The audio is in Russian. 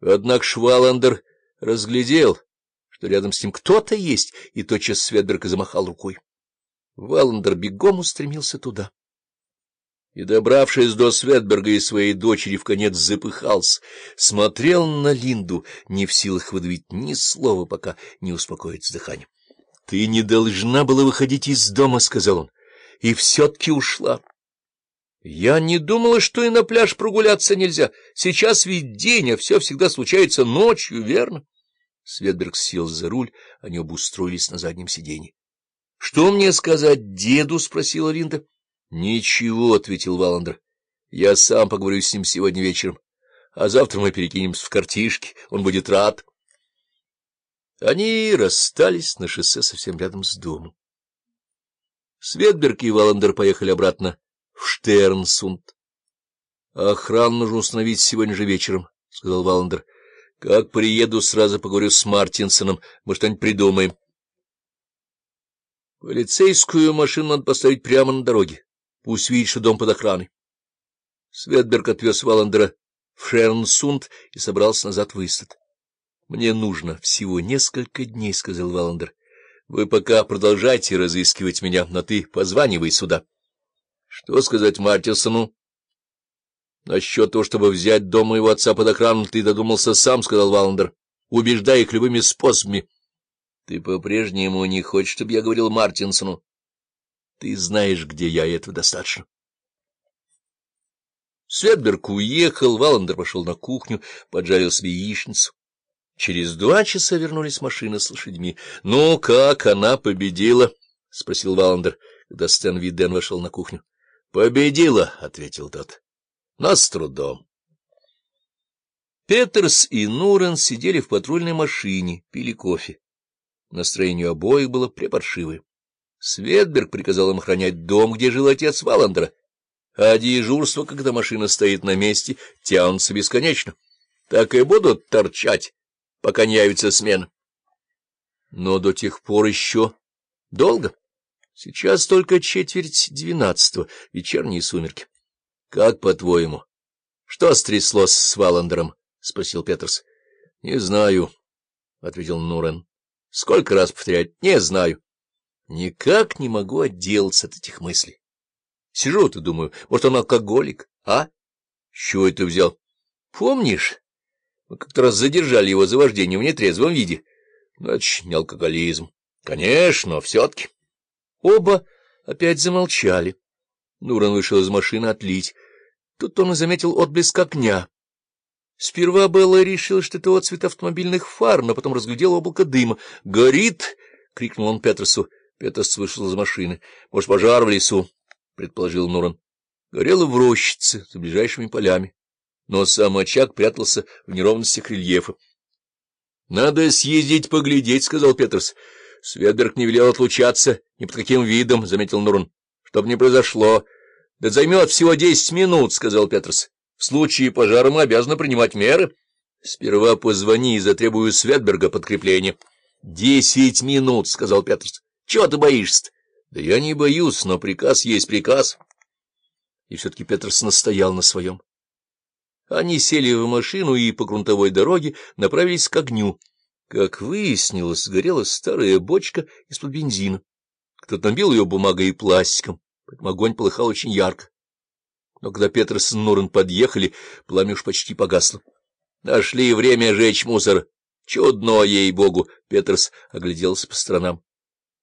Однако Шваландер разглядел, что рядом с ним кто-то есть, и тотчас Светберг замахал рукой. Валандер бегом устремился туда. И, добравшись до Светберга и своей дочери, в конец запыхался, смотрел на Линду, не в силах выдавить ни слова, пока не успокоится дыхание. — Ты не должна была выходить из дома, — сказал он, — и все-таки ушла. Я не думала, что и на пляж прогуляться нельзя. Сейчас ведь день, а все всегда случается ночью, верно? Светберг сел за руль, они оба устроились на заднем сиденье. — Что мне сказать деду? — спросила Линда. — Ничего, — ответил Валандер. — Я сам поговорю с ним сегодня вечером, а завтра мы перекинемся в картишки, он будет рад. Они расстались на шоссе совсем рядом с домом. Светберг и Валандер поехали обратно в Штернсунд. — Охрану нужно установить сегодня же вечером, — сказал Валандер. — Как приеду, сразу поговорю с Мартинсоном, мы что-нибудь придумаем. Полицейскую машину надо поставить прямо на дороге. Пусть видит, что дом под охраной. Светберг отвез Валандера в Шернсунд и собрался назад в Истат. — Мне нужно всего несколько дней, — сказал Валандер. — Вы пока продолжайте разыскивать меня, но ты позванивай сюда. — что сказать Мартинсону? Насчет того, чтобы взять дом моего отца под охрану, ты додумался сам, — сказал Валандер, — убеждай их любыми способами. Ты по-прежнему не хочешь, чтобы я говорил Мартинсону? Ты знаешь, где я, и этого достаточно. Светберг уехал, Валандер пошел на кухню, поджарил себе яичницу. Через два часа вернулись машины с лошадьми. — Ну, как она победила? — спросил Валандер, когда Стэн Виден вошел на кухню. — Победила, — ответил тот. — Но с трудом. Петерс и Нурен сидели в патрульной машине, пили кофе. Настроение обоих было препаршивое. Светберг приказал им охранять дом, где жил отец Валандера, а дежурство, когда машина стоит на месте, тянутся бесконечно. Так и будут торчать, пока не явится смена. Но до тех пор еще долго. Сейчас только четверть двенадцатого, вечерние сумерки. — Как по-твоему? Что стряслось с Валандером? — спросил Петерс. — Не знаю, — ответил Нурен. — Сколько раз повторять? Не знаю. Никак не могу отделаться от этих мыслей. Сижу ты думаю, может, он алкоголик, а? — Чего это взял? — Помнишь? Мы как-то раз задержали его за вождение в нетрезвом виде. Это не алкоголизм. Конечно, все-таки. Оба опять замолчали. Нуран вышел из машины отлить. Тут он и заметил отблеск огня. Сперва Белла решила, что это отцвет автомобильных фар, но потом разглядел облако дыма. «Горит!» — крикнул он Петерсу. Петерс вышел из машины. «Может, пожар в лесу?» — предположил Нуран. Горело в рощице, за ближайшими полями. Но сам очаг прятался в неровностях рельефа. — Надо съездить поглядеть, — сказал Петерс. — Светберг не велел отлучаться ни под каким видом, — заметил Нуран. — Чтоб не произошло. — Да займет всего десять минут, — сказал Петерс. — В случае пожара мы обязаны принимать меры. — Сперва позвони и затребую Светберга подкрепления. — Десять минут, — сказал Петерс. — Чего ты боишься-то? — Да я не боюсь, но приказ есть приказ. И все-таки Петерс настоял на своем. Они сели в машину и по грунтовой дороге направились к огню. Как выяснилось, сгорела старая бочка из-под бензина. Кто-то набил ее бумагой и пластиком, поэтому огонь полыхал очень ярко. Но когда Петерс и Нурен подъехали, пламя уж почти погасло. Нашли время жечь мусор. Чудно, ей-богу! Петерс огляделся по сторонам.